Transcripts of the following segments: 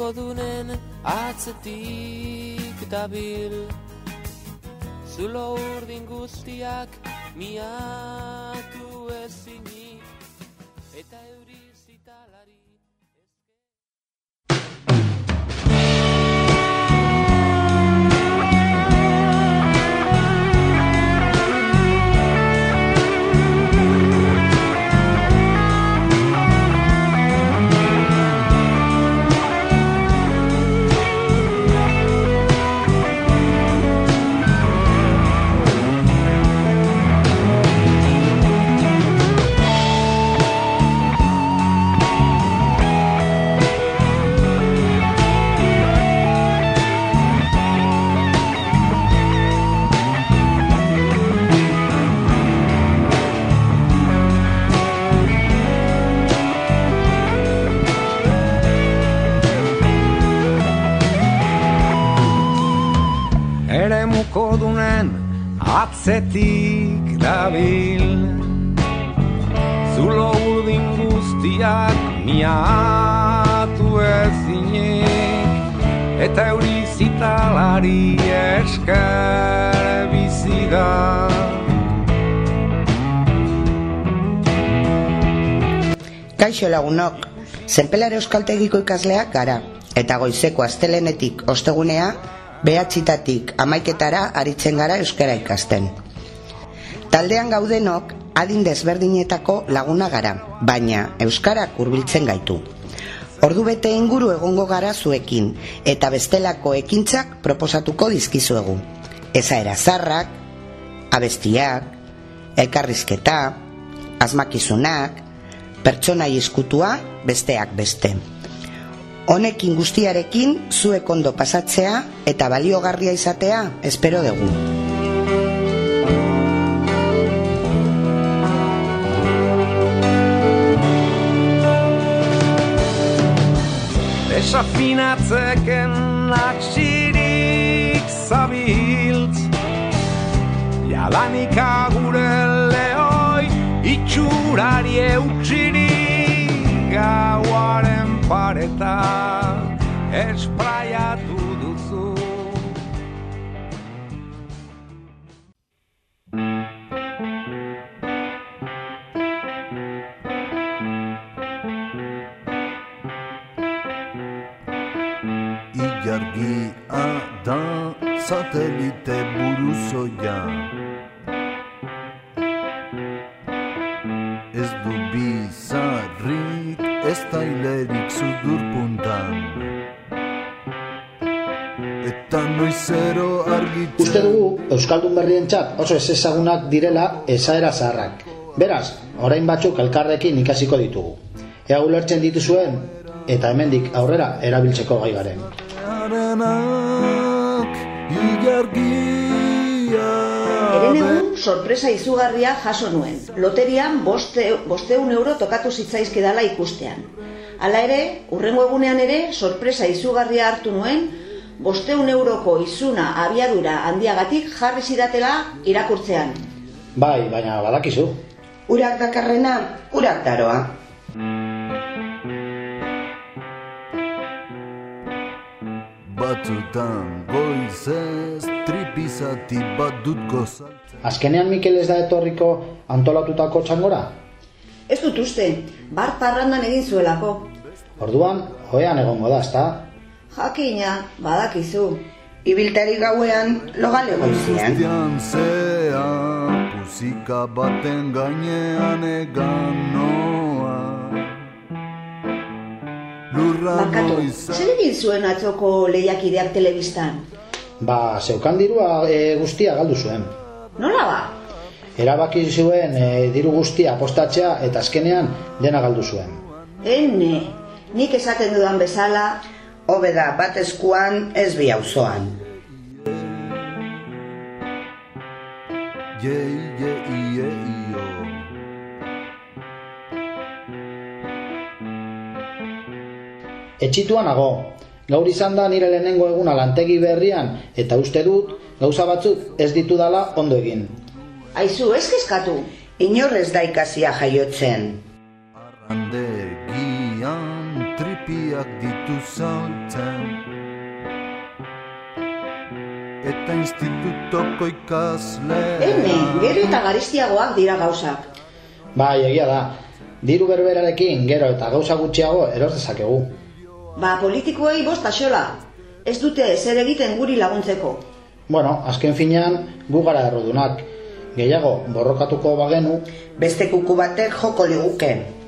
muko dunen atzetik dabil. Zulo urdin guztiak miatu ezinik atzetik dabil. Zulo urdin guztiak miatu ezinik Eta euri zitalari esker bizi da. Kaixo lagunok, zenpelare euskaltegiko ikasleak gara, eta goizeko astelenetik ostegunea, behatxitatik amaiketara aritzen gara euskara ikasten. Taldean gaudenok adin desberdinetako laguna gara, baina euskarak hurbiltzen gaitu. Ordu bete inguru egongo gara zuekin, eta bestelako ekintzak proposatuko dizkizuegu. Ezaera zarrak, abestiak, elkarrizketa, asmakizunak, pertsonai eskutua besteak beste. Honekin guztiarekin zuek ondo pasatzea eta baliogarria izatea espero dugu. Desafinatzeken atxirik zabiltz Jadanik agure lehoi itxurari eutxirik Gauaren pareta espraiatu Euskaldun berrientzat oso ez ezagunak direla esaera zaharrak. Beraz, orain batzuk elkarrekin ikasiko ditugu. Ea ulertzen dituzuen eta hemendik aurrera erabiltzeko gai garen. Ilargia Herenegun sorpresa izugarria jaso nuen. Loterian boste, bosteun euro tokatu zitzaizkidala ikustean. Hala ere, urrengo egunean ere sorpresa izugarria hartu nuen, bosteun euroko izuna abiadura handiagatik jarri zidatela irakurtzean. Bai, baina badakizu. Urak dakarrena, urak daroa. Batzutan goizez tripizati bat dut Azkenean Mikel ez da etorriko antolatutako txangora? Ez dut uste, bar parrandan egin zuelako. Orduan, hoean egongo da, ezta? Jakina, badakizu. Ibiltari gauean logale goizian. Zea Zika baten gainean egan noa Lurra Barkatu, goiza zer egin zuen atzoko lehiakideak telebistan? Ba, zeukan dirua e, guztia galdu zuen. Nola ba? Erabaki zuen e, diru guztia apostatzea eta azkenean dena galdu zuen. Ene, nik esaten dudan bezala, Hobe da bat eskuan ez bi auzoan. Ye, ye, ie, io Etxitua nago. Gaur izan da nire lehenengo eguna lantegi berrian eta uste dut gauza batzuk ez ditu dala ondo egin. aizu, ez kezkatu. Inor ez da ikasia jaiotzen. Arrandegian tripiak ditu saltzen Eta institutoko ikaslea Ene, gero eta garistiagoak dira gauzak. Bai, egia da. Diru berberarekin gero eta gauza gutxiago eros dezakegu. Ba, politikoei bost axola. Ez dute zer egiten guri laguntzeko. Bueno, azken finean gu gara errodunak. Gehiago, borrokatuko bagenu, Beste kuku batek joko liguke.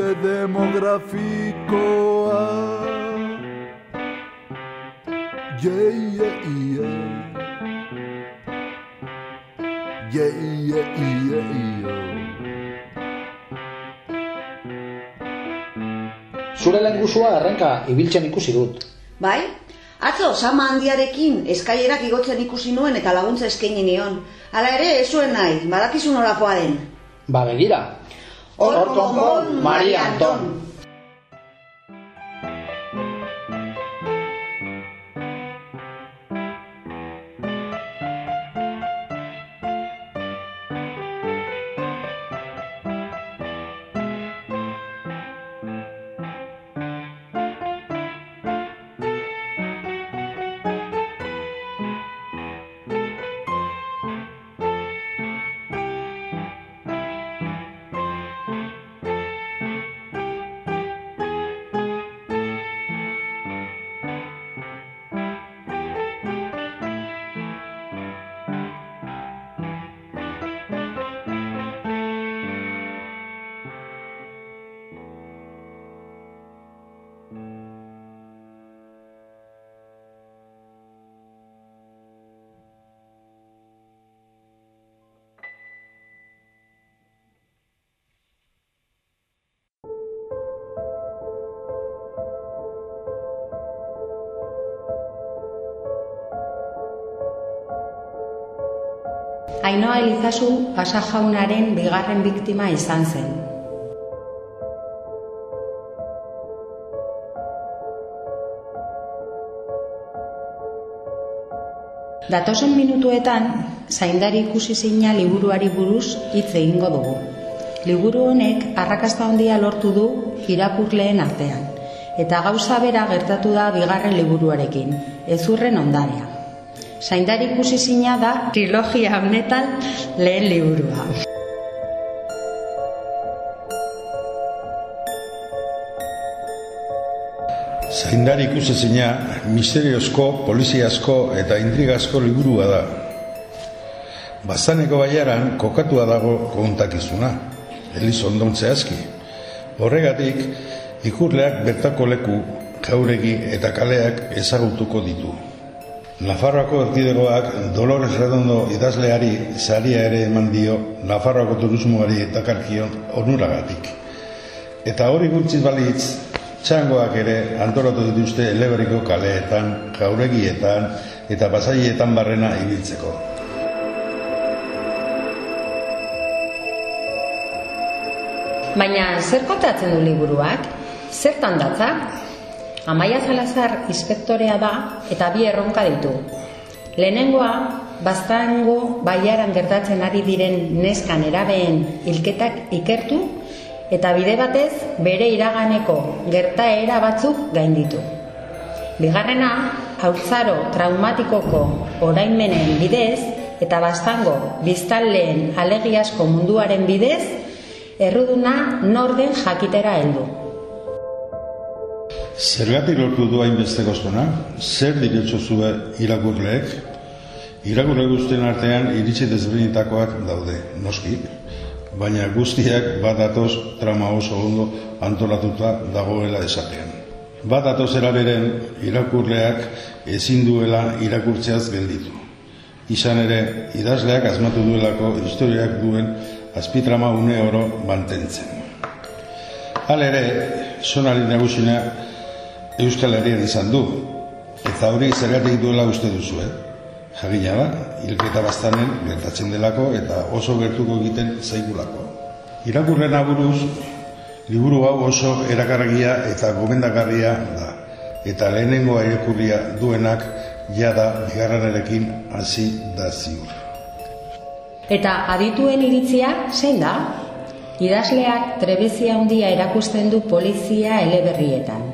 Unde demografikoa ye, ie ye, ie, io zure lengusua errenka ibiltzen ikusi dut. Bai? Atzo, sama handiarekin eskailerak igotzen ikusi nuen eta laguntza eskaini nion. Hala ere, ez zuen nahi, badakizu nolakoa den. Ba, begira. Orton Paul María Antón. Ainoa Elizazu pasa jaunaren bigarren biktima izan zen. Datozen minutuetan, zaindari ikusi zina liburuari buruz hitz egingo dugu. Liburu honek arrakasta handia lortu du irakurleen artean, eta gauza bera gertatu da bigarren liburuarekin, ezurren ondarea. Zaindari ikusi zina da trilogia honetan lehen liburua. Zaindari ikusezina, misteriozko, poliziazko eta intrigazko liburua da. Baztaneko baiaran kokatua dago kontakizuna, Elizondon zehazki. Horregatik, ikurleak bertako leku, jauregi eta kaleak ezagutuko ditu. Nafarroako erkidegoak Dolores Redondo idazleari saria ere eman dio Nafarroako turismoari eta karkion onuragatik. Eta hori gutxiz balitz, txangoak ere antolatu dituzte eleberiko kaleetan, jauregietan eta basaietan barrena ibiltzeko. Baina zer kontatzen du liburuak? Zertan datza? Amaia Salazar inspektorea da eta bi erronka ditu. Lehenengoa, baztango baiaran gertatzen ari diren neskan erabeen hilketak ikertu eta bide batez bere iraganeko gertaera batzuk gainditu. Bigarrena, hautzaro traumatikoko orainmenen bidez eta baztango biztanleen alegiasko munduaren bidez erruduna norden jakitera heldu. Zergatik lortu du hainbeste goztona? Zer diretso zue irakurleek? Irakurle guztien artean iritsi desberdinetakoak daude, noski, baina guztiak bat datoz trama oso ondo antolatuta dagoela esatean. Bat datoz eraberen irakurleak ezin duela irakurtzeaz gelditu. Izan ere, idazleak asmatu duelako historiak duen azpitrama une oro mantentzen. Hal ere, sonari nagusina Euskal Herrian izan du, eta hori zergatik duela uste duzu, eh? Jagina da, hilketa bastanen gertatzen delako eta oso gertuko egiten zaigulako. Irakurren aburuz, liburu hau oso erakargia eta gomendagarria da, eta lehenengo irakurria duenak jada bigarrenarekin hasi da ziur. Eta adituen iritzia zein da? Idazleak trebezia handia erakusten du polizia eleberrietan.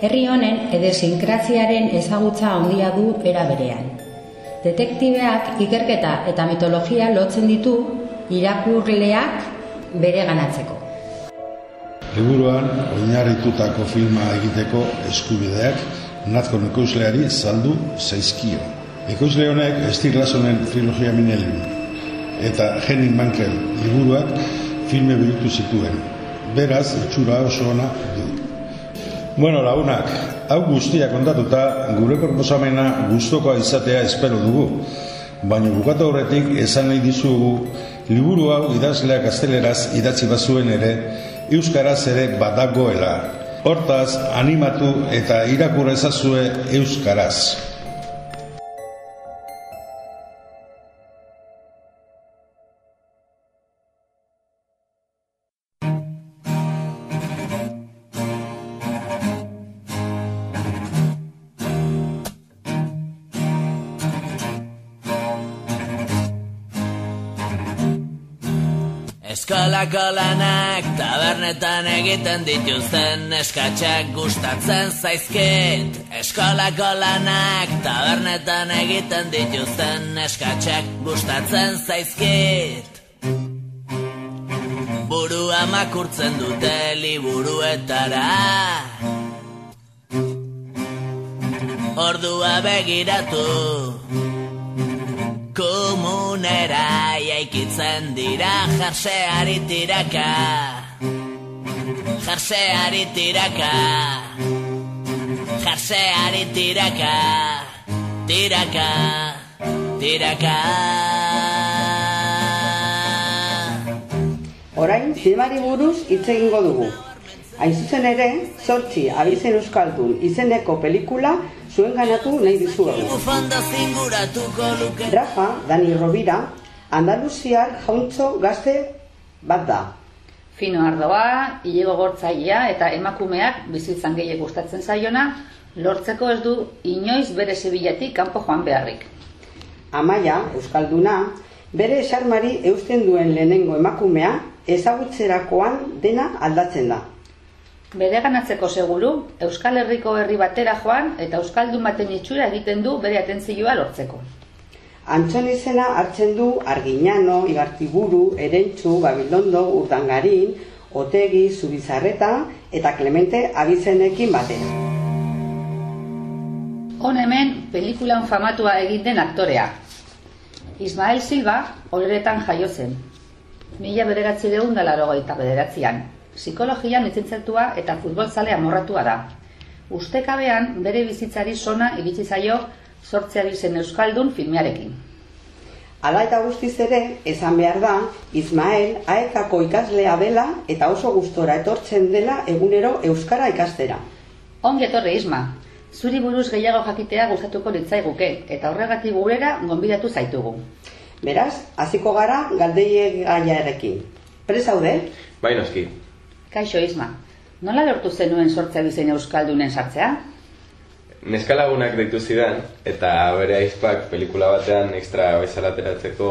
Herri honen edesinkraziaren ezagutza handia du era berean. Detektibeak ikerketa eta mitologia lotzen ditu irakurleak bere ganatzeko. Liburuan oinarritutako filma egiteko eskubideak nazko ekoizleari saldu zaizkio. Ekoizle honek Stiglasonen trilogia minelin eta Henning Mankel liburuak filme bihurtu zituen. Beraz, itxura oso ona du. Bueno, lagunak, hau guztia kontatuta gure proposamena gustokoa izatea espero dugu. Baina bukatu horretik esan nahi dizugu liburu hau idazleak gazteleraz idatzi bazuen ere euskaraz ere badagoela. Hortaz, animatu eta irakur ezazue euskaraz. Eskolako lanak tabernetan egiten dituzten eskatxak gustatzen zaizkit. Eskolako lanak tabernetan egiten dituzten eskatxak gustatzen zaizkit. Burua makurtzen dute liburuetara. Ordua begiratu komunera jaikitzen dira jarseari tiraka. Jarseari tiraka. Jarseari tiraka. Tiraka. Tiraka. Orain, filmari buruz hitz egingo dugu. Hain zuzen ere, zortzi abizen euskaldun izeneko pelikula zuen ganatu nahi dizuegu. Rafa, Dani Rovira, Andaluziar jauntzo gazte bat da. Fino ardoa, hilego gortzailea eta emakumeak bizitzan gehiago gustatzen zaiona, lortzeko ez du inoiz bere zebilatik kanpo joan beharrik. Amaia, euskalduna, bere esarmari eusten duen lehenengo emakumea, ezagutzerakoan dena aldatzen da. Bere ganatzeko seguru, Euskal Herriko herri batera joan eta Euskaldun baten itxura egiten du bere atentzioa lortzeko. Antxon izena hartzen du Arginano, Igartiburu, Erentxu, Babilondo, Urdangarin, Otegi, Zubizarreta eta Clemente abizenekin batera. Hon hemen pelikulan famatua egin den aktorea. Ismael Silva horretan jaio zen. Mila bederatzi deun da larogeita bederatzean. Psikologian lizentziatua eta futbolzale amorratua da. Ustekabean bere bizitzari sona iritsi zaio sortzea bizen Euskaldun filmearekin. Hala eta guztiz ere, esan behar da, Ismael aekako ikaslea dela eta oso gustora etortzen dela egunero Euskara ikastera. Ongi etorri Isma, zuri buruz gehiago jakitea gustatuko litzaiguke eta horregatik gurera gonbidatu zaitugu. Beraz, hasiko gara galdeie gaiarekin. Presaude? Bai noski. Kaixo Isma, nola lortu zenuen sortzea bizen Euskaldunen sartzea? Neskalagunak deitu zidan, eta bere aizpak pelikula batean extra bezala ateratzeko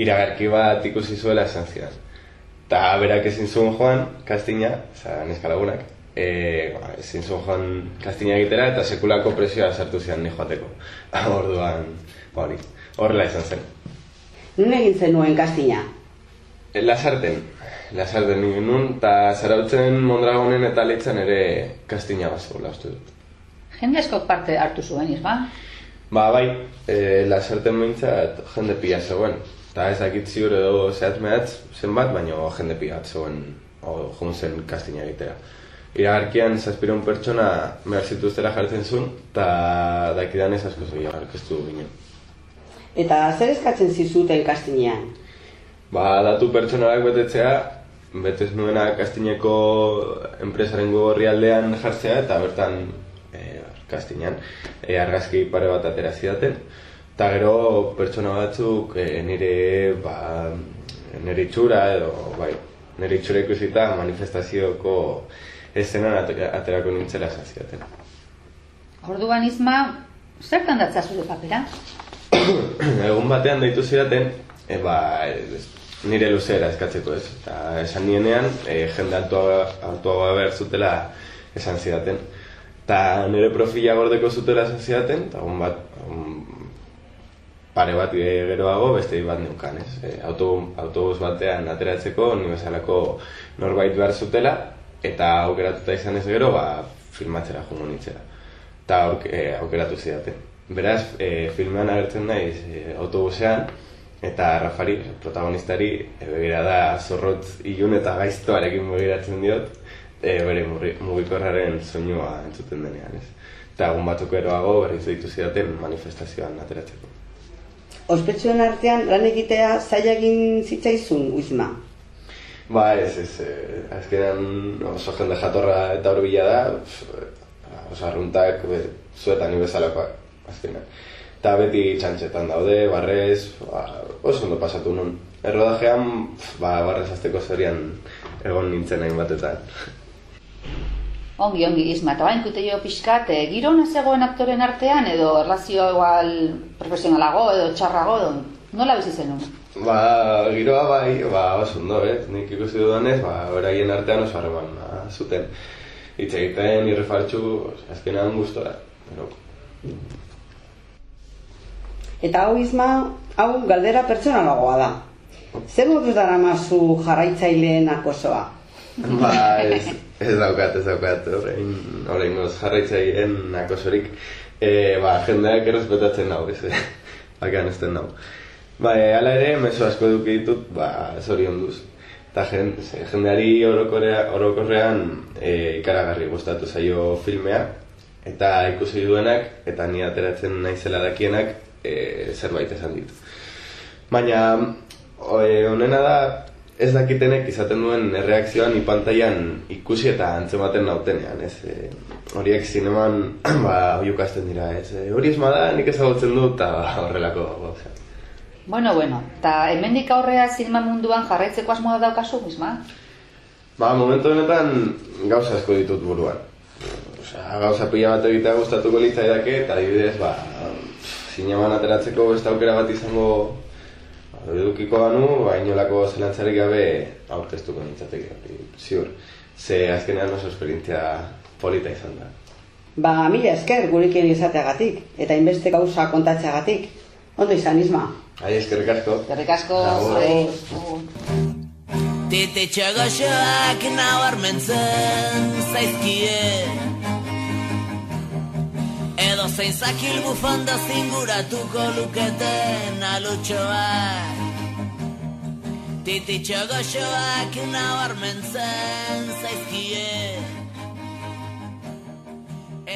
iragarki bat ikusi zuela esan zidan. Ta berak ezin zuen joan, kastina, oza, neskalagunak, e, ba, ezin zuen joan kastina egitera eta sekulako presioa sartu zidan ni joateko. Orduan, ba hori, horrela izan zen. Nun egin zenuen kastina? Lasarten, lasarten nuen nun, eta zarautzen Mondragonen eta Leitzan ere kastina bat zegoela uste dut. Jende askok parte hartu zuen, Isma? Ba, bai, e, laserten behintzat jende pila zegoen. Eta ez dakit ziur edo zehatz mehatz zenbat, baina jende pila bat zegoen o, joan zen kastina egitera. Iragarkian zazpiron pertsona behar zituztera jartzen zuen, eta dakidan ez asko zoia arkeztu ginen. Eta zer eskatzen zizuten kastinean? Ba, datu pertsonalak betetzea, betez nuena kastineko enpresaren gorri aldean jartzea, eta bertan e, kastinean e, argazki pare bat atera zidaten. Eta gero pertsona batzuk e, nire, ba, nire itxura edo, bai, nire itxura ikusita manifestazioko eszenan aterako nintzela zaziaten. Orduan izma, zertan datza zure papera? Egun batean deitu zidaten, e, ba, nire luzera eskatzeko ez. Eta esan nienean, e, jende altuaga behar zutela esan zidaten. Eta nire profila gordeko zutela esan zidaten, eta egun bat, egun pare bat geroago beste bat neukan, ez? E, autobus, batean ateratzeko, ni bezalako norbait behar zutela, eta aukeratuta izan ez gero, ba, filmatzera jungo nintzera. Eta e, aukeratu zidaten. Beraz, e, filmean agertzen naiz e, autobusean, eta Rafari, protagonistari, e, begira da zorrotz ilun eta gaiztoarekin begiratzen diot, e, bere mugikorraren soinua entzuten denean, ez? Eta egun batzuk eroago berriz ditu zidaten manifestazioan ateratzeko. Ospetsuen artean lan egitea zaila egin zitzaizun, Uizma? Ba, ez, ez, eh, azkenean oso jende jatorra eta horbila da, oso arruntak zuetan ibezalakoak, azkenean. Eta beti txantxetan daude, barrez, ba, oso ondo pasatu nun. Errodajean, ba, barrez azteko zorian egon nintzen hain batetan. Ongi, ongi, izma, eta bain kute jo pixkat, e, giro zegoen aktoren artean, edo erlazio igual profesionalago, edo txarrago, edo nola bizi zenun? Ba, giroa bai, ba, oso ondo, eh? Nik ikusi dudanez, ba, oraien artean oso harreman ba, zuten. Hitz egiten, irrefartxu, azkenean gustora. Pero... Eta hau izma, hau galdera pertsonalagoa da. Zer moduz dara mazu jarraitzaileen akosoa? Ba, ez, ez daukat, ez daukat, horrein, horrein jarraitzaileen akosorik. E, ba, jendeak errespetatzen nau, ez, bakan ez den nau. Ba, e, ala ere, meso asko duki ditut, ba, zorion duz. Eta jendeari orokorrean e, ikaragarri gustatu zaio filmea, eta ikusi duenak, eta ni ateratzen naizela dakienak, e, zerbait esan ditu. Baina, honena da, ez dakitenek izaten duen erreakzioan ipantaian ikusi eta antzematen nautenean, ez? E, horiek zineman, ba, oiukasten dira, ez? E, hori esma da, nik ezagutzen dut, eta horrelako gauza. Bueno, bueno, eta hemendik aurrea zinema munduan jarraitzeko asmoa daukazu, misma? Ba, momentu honetan gauza asko ditut buruan. Osea, gauza pila bat egitea gustatuko litzaidake eta adibidez, ba, zineman ateratzeko beste aukera bat izango edukiko banu, ba, inolako zelantzarik gabe aurkeztuko nintzateke, ziur. Ze azkenean oso esperientzia polita izan da. Ba, mila esker gurekin izateagatik, eta inbeste gauza kontatzeagatik. Ondo izan, Isma. Ai, eskerrik asko. Eskerrik asko. Tete txagoxoak nabarmentzen zaizkie Edo zein zakil bufanda zinguratuko luketen alutxoak. Titi txagoxoak nabarmentzen zaizkie.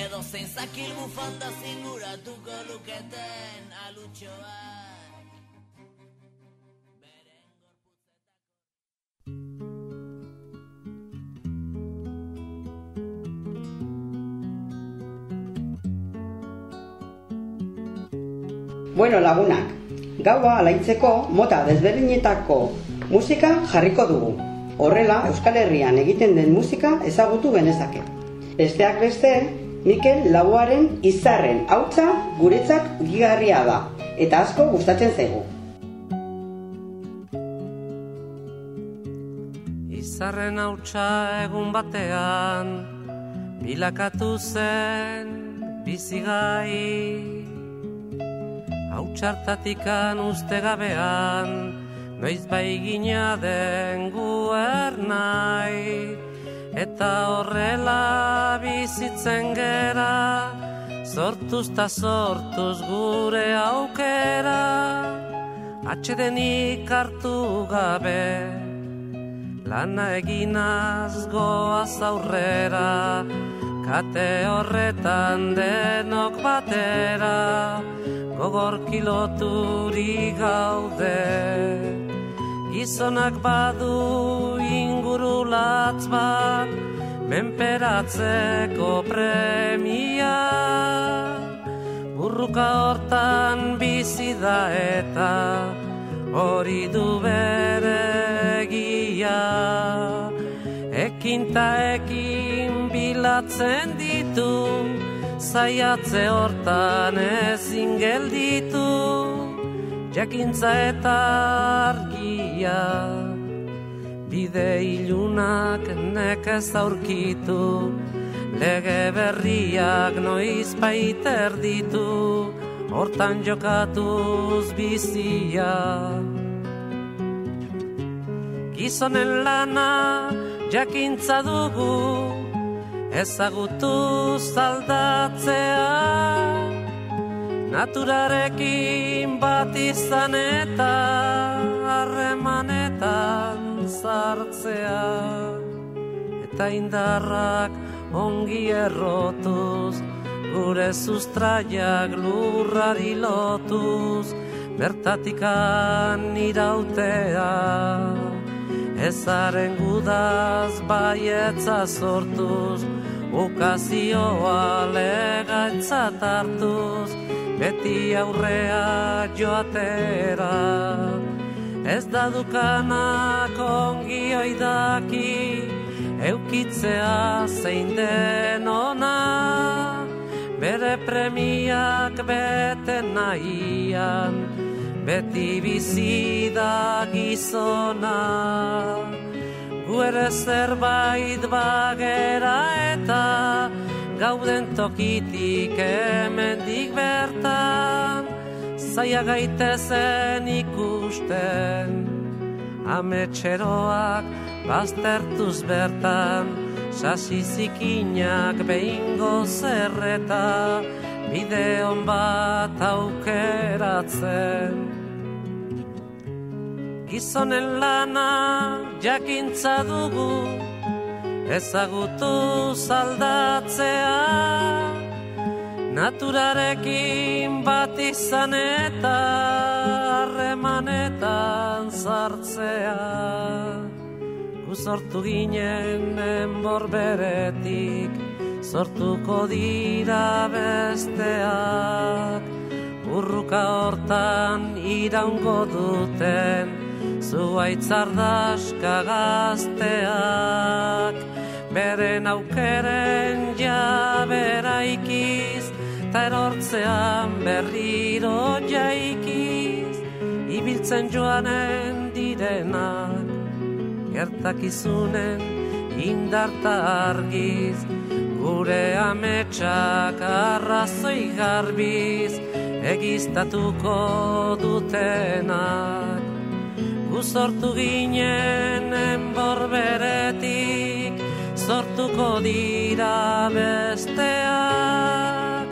Edo zein zakil bufanda zinguratuko luketen alutxoak Bueno, lagunak, gaua alaitzeko mota desberdinetako musika jarriko dugu. Horrela, Euskal Herrian egiten den musika ezagutu genezake. Besteak beste, Mikel Laboaren izarren hautza guretzak gigarria da, eta asko gustatzen zaigu. Izarren hautsa egun batean, bilakatu zen bizigai txartatikan uste gabean, noiz bai gina den guer nahi, eta horrela bizitzen gera, Sortuz ta sortuz gure aukera. Atxedenik hartu gabe Lana eginaz goaz aurrera. Kate horretan denok batera Gogor kiloturi gaude. Gizonak badu ingurulatz bat Menperatzeko premia. Burruka hortan bizi da eta Hori du bere egia. Ekin ta ekin bilatzen ditu Zaiatze hortan ezin gelditu Jakintza eta argia. Bide ilunak nekez aurkitu Lege berriak noiz baiter ditu Hortan jokatuz bizia. Gizonen lana jakintza dugu Ezagutu zaldatzea. Naturarekin bat izan eta harremanetan sartzea. Eta indarrak ongi errotuz Gure sustraiak lurrari lotuz Bertatikan irautea. Ezaren gudaz baietza sortuz Ukazioa legatzat hartuz Beti aurrea joatera. Ez da dukanak ongi oidaki Eukitzea zein den ona. Bere premiak bete nahian Beti bizi da gizona Gu ere zerbait bagera eta Gauden tokitik hemendik bertan. Zaia gaitezen ikusten Ametxeroak baztertuz bertan. Sasi zikinak behingo zerreta Bideon bat aukeratzen Gizonen lana jakintza dugu Ezagutu zaldatzea Naturarekin bat izan eta Harremanetan sartzea. Gu sortu ginen enbor beretik Sortuko dira besteak. Urruka hortan iraungo duten Zuaitzardaska gazteak Beren aukeren jabera ikiz Ta erortzean berriro jaikiz Ibiltzen joanen direnak Gertakizunen indarta argiz Gure ametsak arrazoi garbiz Egiztatuko dutenak Gu sortu ginen enbor beretik Sortuko dira besteak.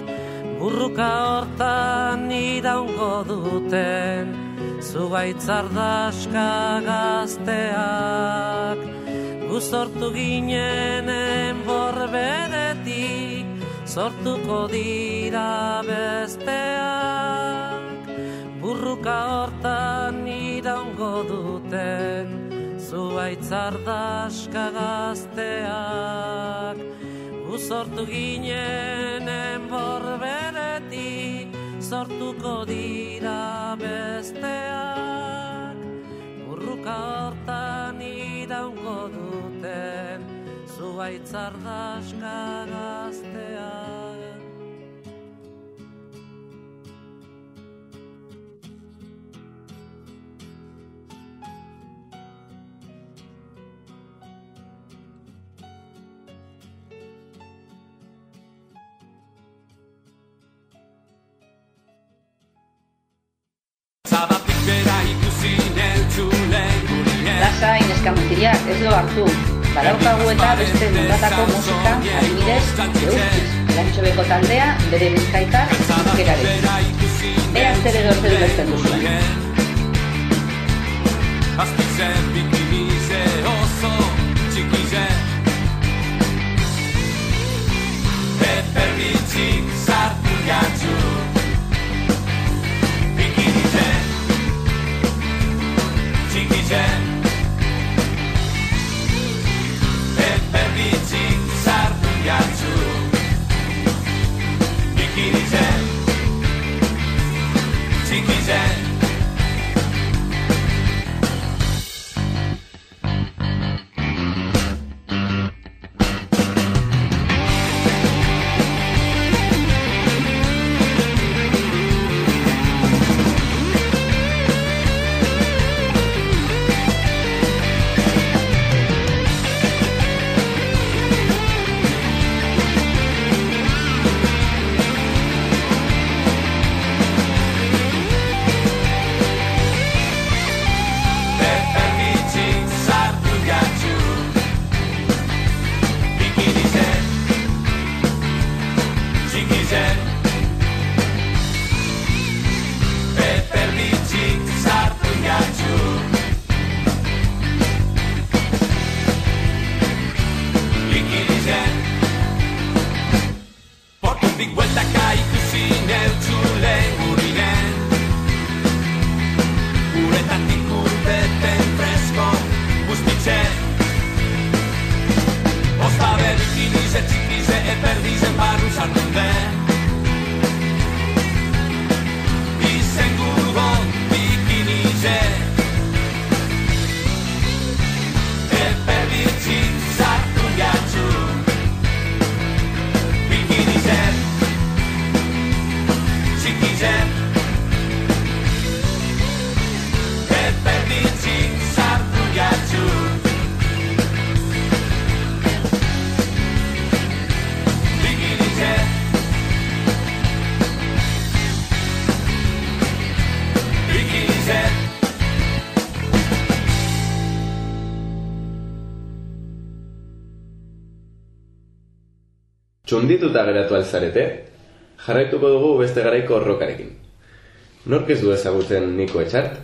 Burruka hortan iraungo duten Zugaitzardaska gazteak. Gu sortu ginen enbor beretik Sortuko dira besteak Burruka hortan iraungo duten Zuaitzardaska gazteak. Gu sortu ginen enbor beretik Sortuko dira besteak. Burruka hortan iraungo duten Zuaitzardaska gazteak Neskamutila, ez lo hartu. Badaukagu eta beste mundatako musika, adibidez, eutziz. Elantxobeko taldea bere bizkaitar euskerarekin. Ea zer edo zer ulertzen duzuen. Azpize bikinize oso txikize Peper bitxik sartu jatzu Txundituta geratu alzarete, jarraituko dugu beste garaiko rokarekin. Nork ez du ezagutzen Niko Etxart?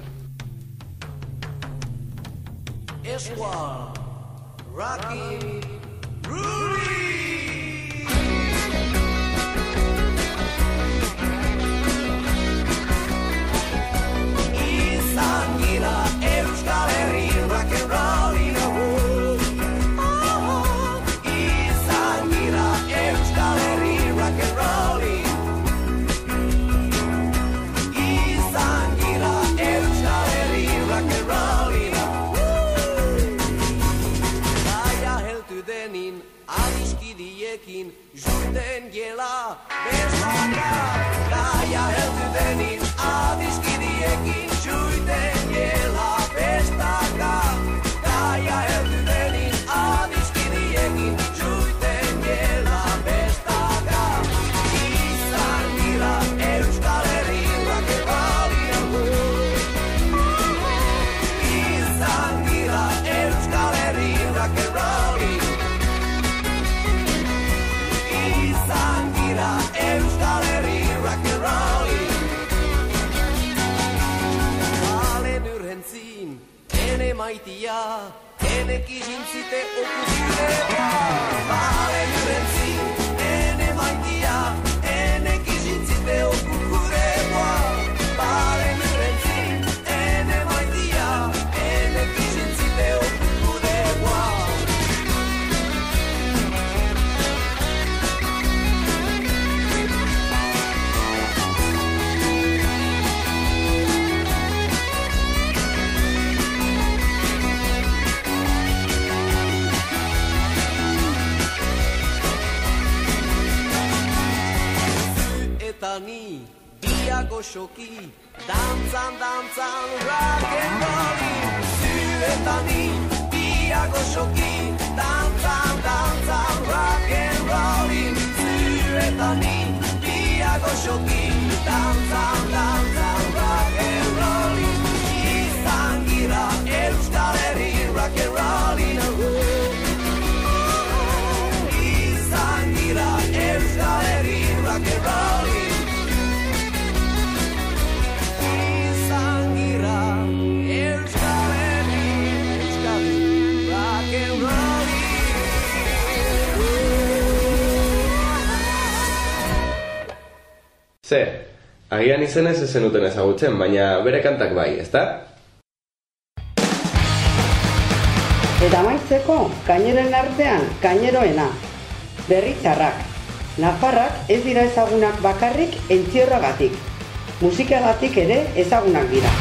Denin adiskidiekin Juten gela bestaka Gaia heltu denin adiskidiekin Juten gela bestaka Gaia heltu denin maitia, ene kizintzite okuzire Balen goxoki, dantzan, dantzan, rock and rollin Zu eta ni, dia goxoki, dantzan, dantzan, rock and rollin Zu eta ni, dia goxoki, dantzan, dantzan, rock and rollin Agian izenez ez zenuten ezagutzen, baina bere kantak bai, ezta? Eta amaitzeko, kaineren artean, kaineroena. Berritzarrak. Nafarrak ez dira ezagunak bakarrik entzierragatik. Musikagatik ere ezagunak dira.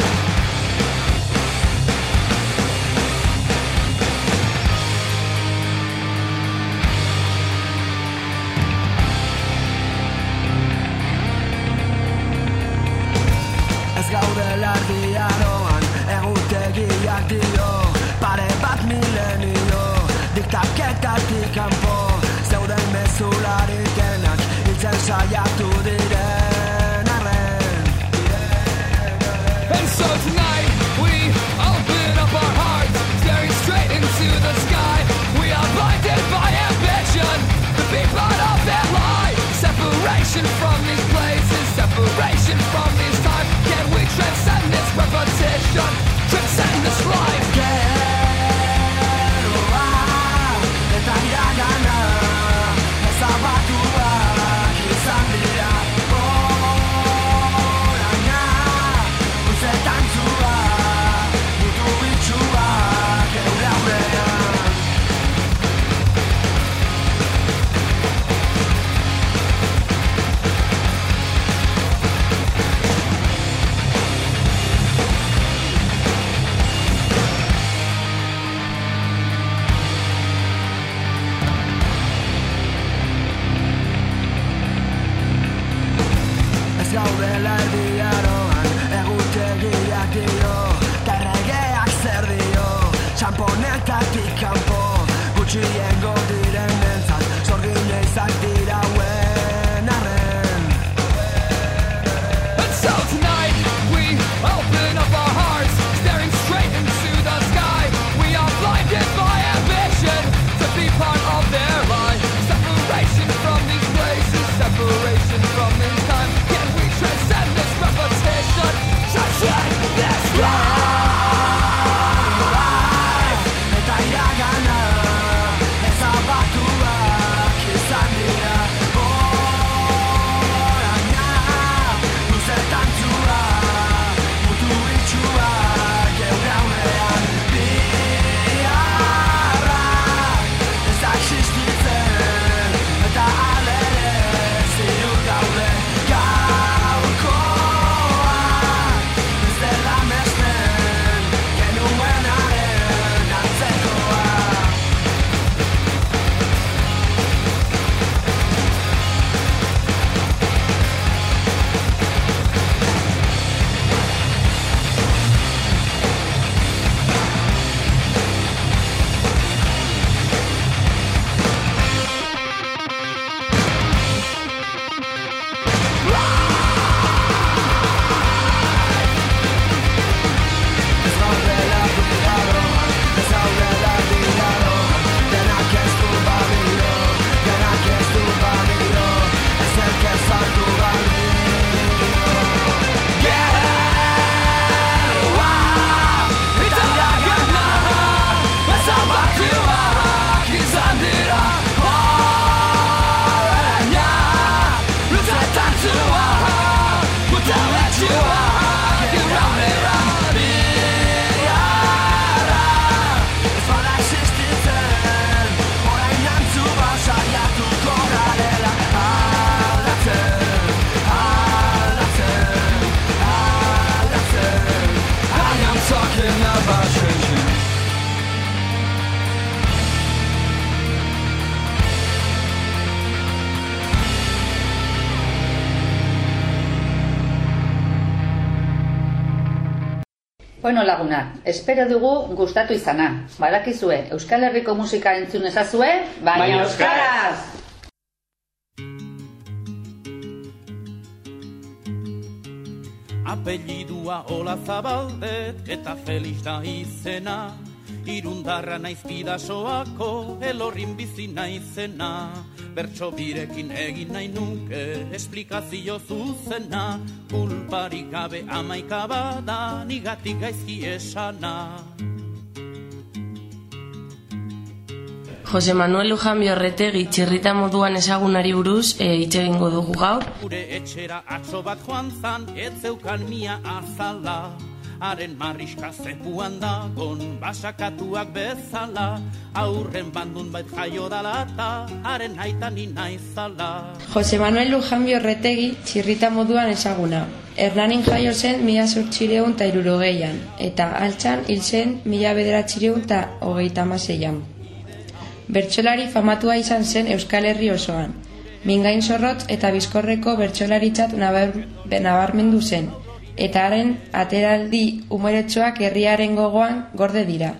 Espero dugu gustatu izana. Badakizue, Euskal Herriko musika entzun ezazue, baina, Baina euskaraz! Apellidua Ola Zabaldet eta Felix da izena Irundarra naiz bidasoako elorrin bizi naizena Bertso birekin egin nahi nuke esplikazio zuzena Kulparik gabe amaika bada nigatik gaizki esana Jose Manuel Lujan Biorretegi txirrita moduan ezagunari buruz e, hitz egingo dugu gaur. Gure etxera atzo bat joan zan, ez zeukan mia azala. Haren marriska zepuan dagon, basakatuak bezala. Aurren bandun bait jaio dala eta haren aitan naizala. Jose Manuel Lujan Biorretegi txirrita moduan ezaguna. Hernanin jaio zen mila zortzireun eta irurogeian, eta altxan hil zen mila bederatzireun eta hogeita amaseian. Bertsolari famatua izan zen Euskal Herri osoan. Mingain zorrotz eta bizkorreko bertsolaritzat nabar, nabarmendu zen, eta haren ateraldi umoretsuak herriaren gogoan gorde dira.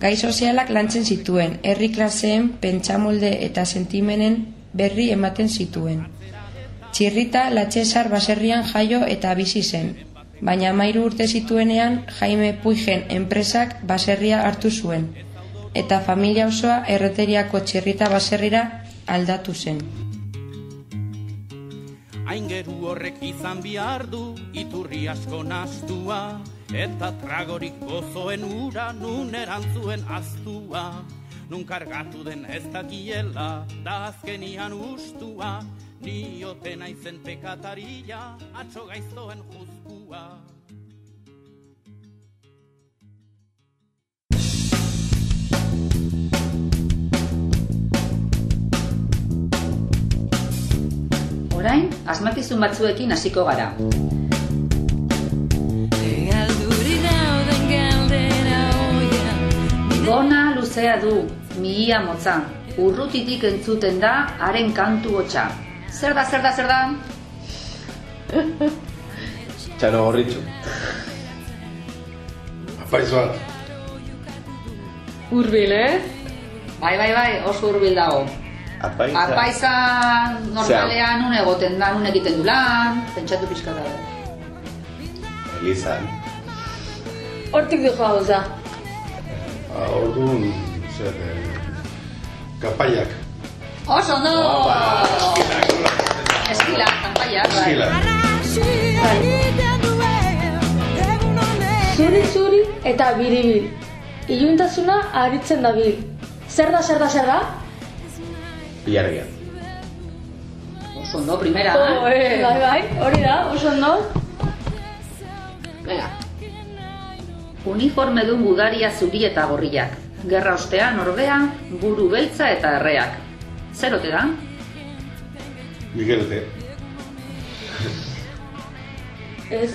Gai sozialak lantzen zituen, herri klaseen pentsamolde eta sentimenen berri ematen zituen. Txirrita Latxesar baserrian jaio eta bizi zen, baina mairu urte zituenean Jaime Puigen enpresak baserria hartu zuen, eta familia osoa erreteriako txirrita baserrira aldatu zen. Aingeru horrek izan behar du, iturri asko nastua, eta tragorik gozoen ura nun erantzuen aztua. Nun kargatu den ez dakiela, da azkenian ustua, niote naizen pekataria, atxo gaiztoen juzkua. Orain, asmakizun batzuekin hasiko gara. Gona luzea du, mihia motza, urrutitik entzuten da haren kantu hotxa. Zer da, zer da, zer da? Txano gorritxu. Apaiz bat. Urbil, eh? Bai, bai, bai, oso urbil dago. Apaiza. Apaiza normalean nun egoten da, nun egiten du lan, pentsatu pixka da. Elizan. Hortik du jauz da. Ah, Orduan, zer, eh, kapaiak. Oso ondo! Eskila, kanpaia. bai. Eskila. Zuri zuri eta biribil. Iluntasuna aritzen dabil. Zer da, zer da, zer da? Ilargia. Oso ondo, primera. Oh, eh. Bai, bai, hori da, oso ondo. Venga. Uniforme dun gudaria zuri eta gorriak. Gerra ostean ordea, buru beltza eta erreak. Zer ote da? Miguelte. Ez.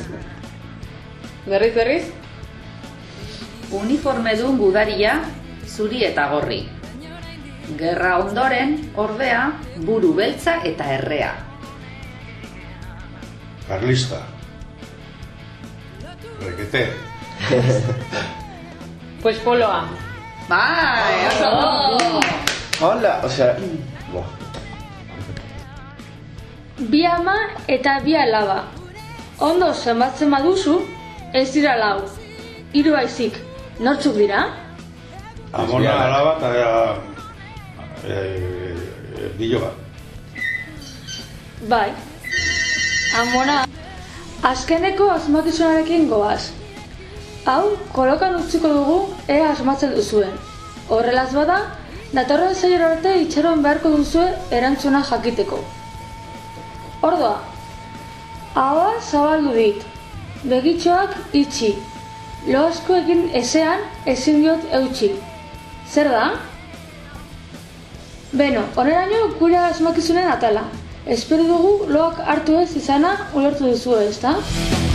Berriz, berriz? Uniforme dun gudaria zuri eta gorri. Gerra ondoren, ordea, buru beltza eta errea. Carlista. Requete. Pues poloa. Bai, oso ondo. Hola, o sea... Buah. Bi ama eta bi alaba. Ondo zenbatzen baduzu, ez dira lau. Hiru baizik. Nortzuk dira? Amona, alaba eta eh, bilo bat. Bai. Amona. Azkeneko asmakizunarekin goaz. Hau, kolokan utziko dugu ea asmatzen duzuen. Horrelaz bada, datorren zeier arte itxaron beharko duzue erantzuna jakiteko. Ordoa, haua zabaldu dit, begitxoak itxi, loazko egin ezean ezin diot eutxi. Zer da? Beno, oneraino gure asmakizunen atala. Espero dugu loak hartu ez izana ulertu duzu ez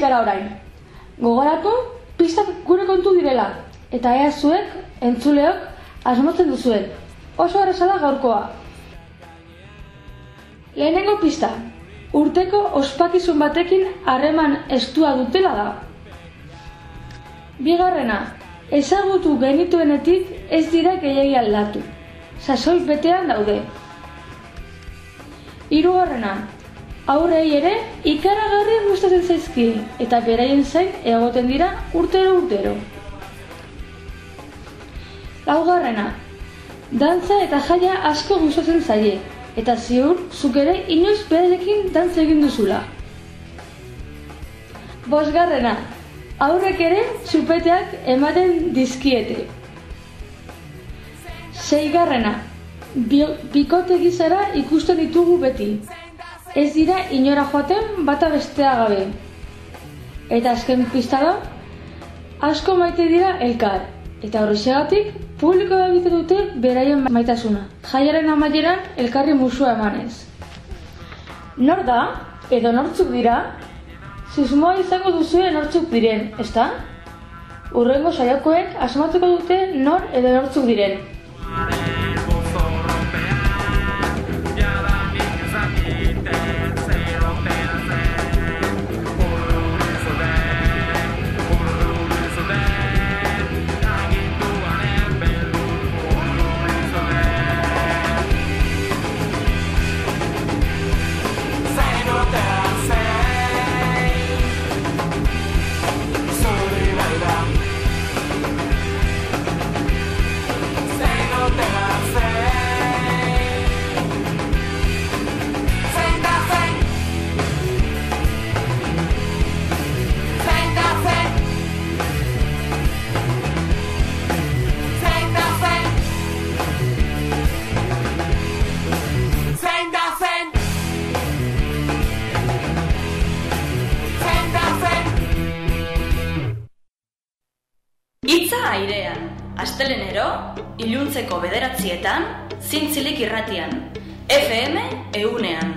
da? iritsi gara orain. Gogoratu, pistak gure kontu direla, eta ea zuek, entzuleok, asmotzen duzuen. Oso errezala gaurkoa. Lehenengo pista, urteko ospakizun batekin harreman estua dutela da. Bigarrena, ezagutu genituenetik ez dira gehiagi aldatu. Sasoi betean daude. Hirugarrena, aurrei ere ikaragarri gustatzen zaizkie eta beraien zain egoten dira urtero urtero. Laugarrena, dantza eta jaia asko gustatzen zaie eta ziur zuk ere inoiz berarekin dantza egin duzula. Bosgarrena, aurrek ere txupeteak ematen dizkiete. Seigarrena, bi- bikote gizara ikusten ditugu beti. Ez dira inora joaten bata bestea gabe. Eta azken pista da, asko maite dira elkar. Eta horrexegatik, publiko egiten dute beraien maitasuna. Jaiaren amaieran elkarri musua emanez. Nor da, edo nortzuk dira, susmoa izango duzue nortzuk diren, ezta? Urrengo saiakoek asmatuko dute nor edo nortzuk diren. Zintzilik irratian, FM eunean.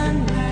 sun.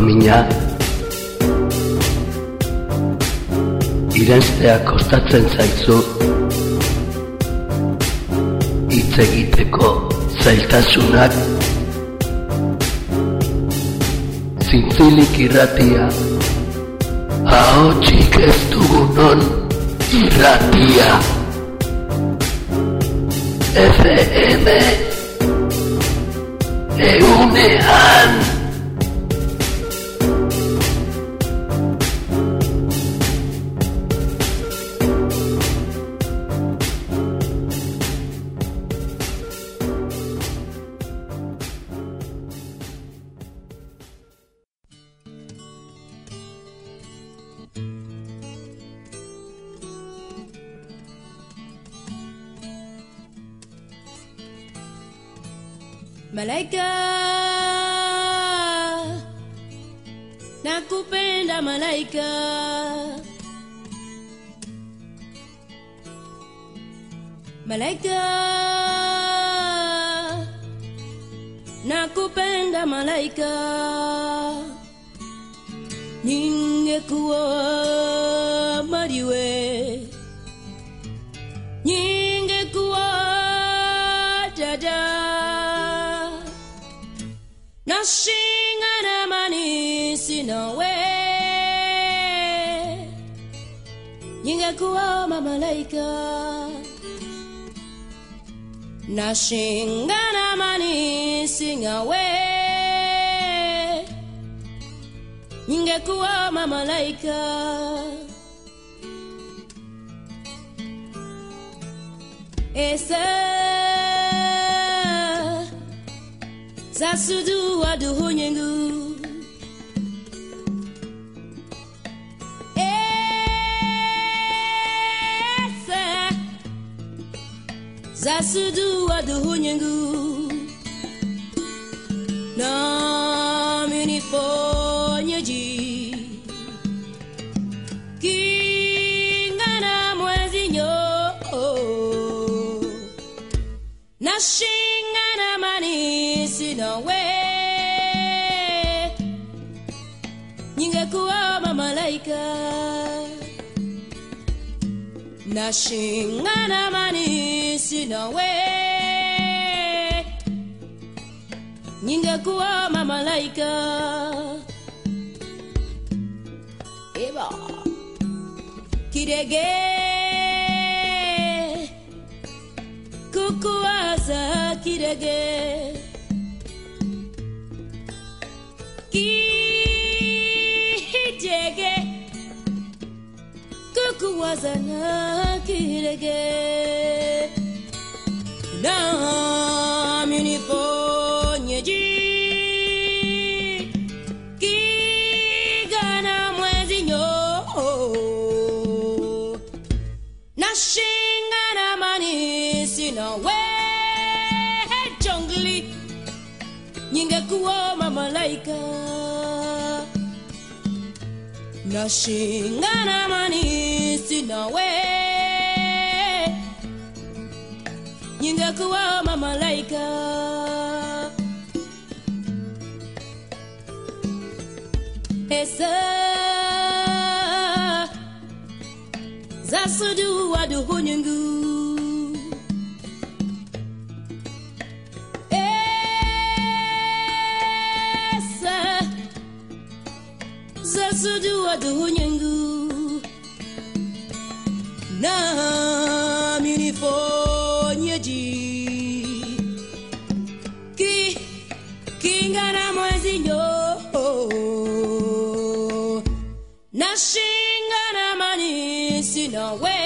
Mina. Irenstea kostatzen zaizu. Hitz egiteko zailtasunak. Zintzilik irratia. Ahotsik ez dugunon irratia. FM Eunean missing away. Ningekuwa mamalaika. Esa Sasudu waduhunyengu. Zasudu waduhunyengu. shingana mani sinawe ningekuwa mamalaika. Na shingana mani sinawe ningekuwa mamalaika. Eba. Kidege kukuwaza kirege. Kijege kukuwaza na kirege. Nami niponyeji kigana mwezi nyo. Nashingana manisi nawe jongli ningekuwa mamalaika nashingana manisi nawe. Ningekuwa mamalaika esa. Zasudu madu nyengu na minifo nyeji ki kingana mwezinyo na shingana manisi na we.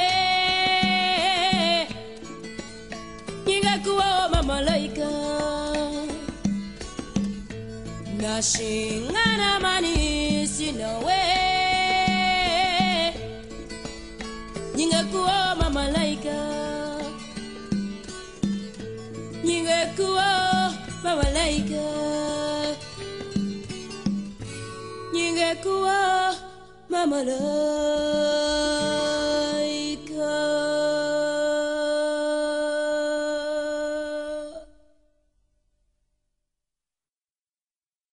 Nyinga mama mamalaika na shingana manisi na we. kuomba malaika, ningekuomba malaika, ningekuomba malaika.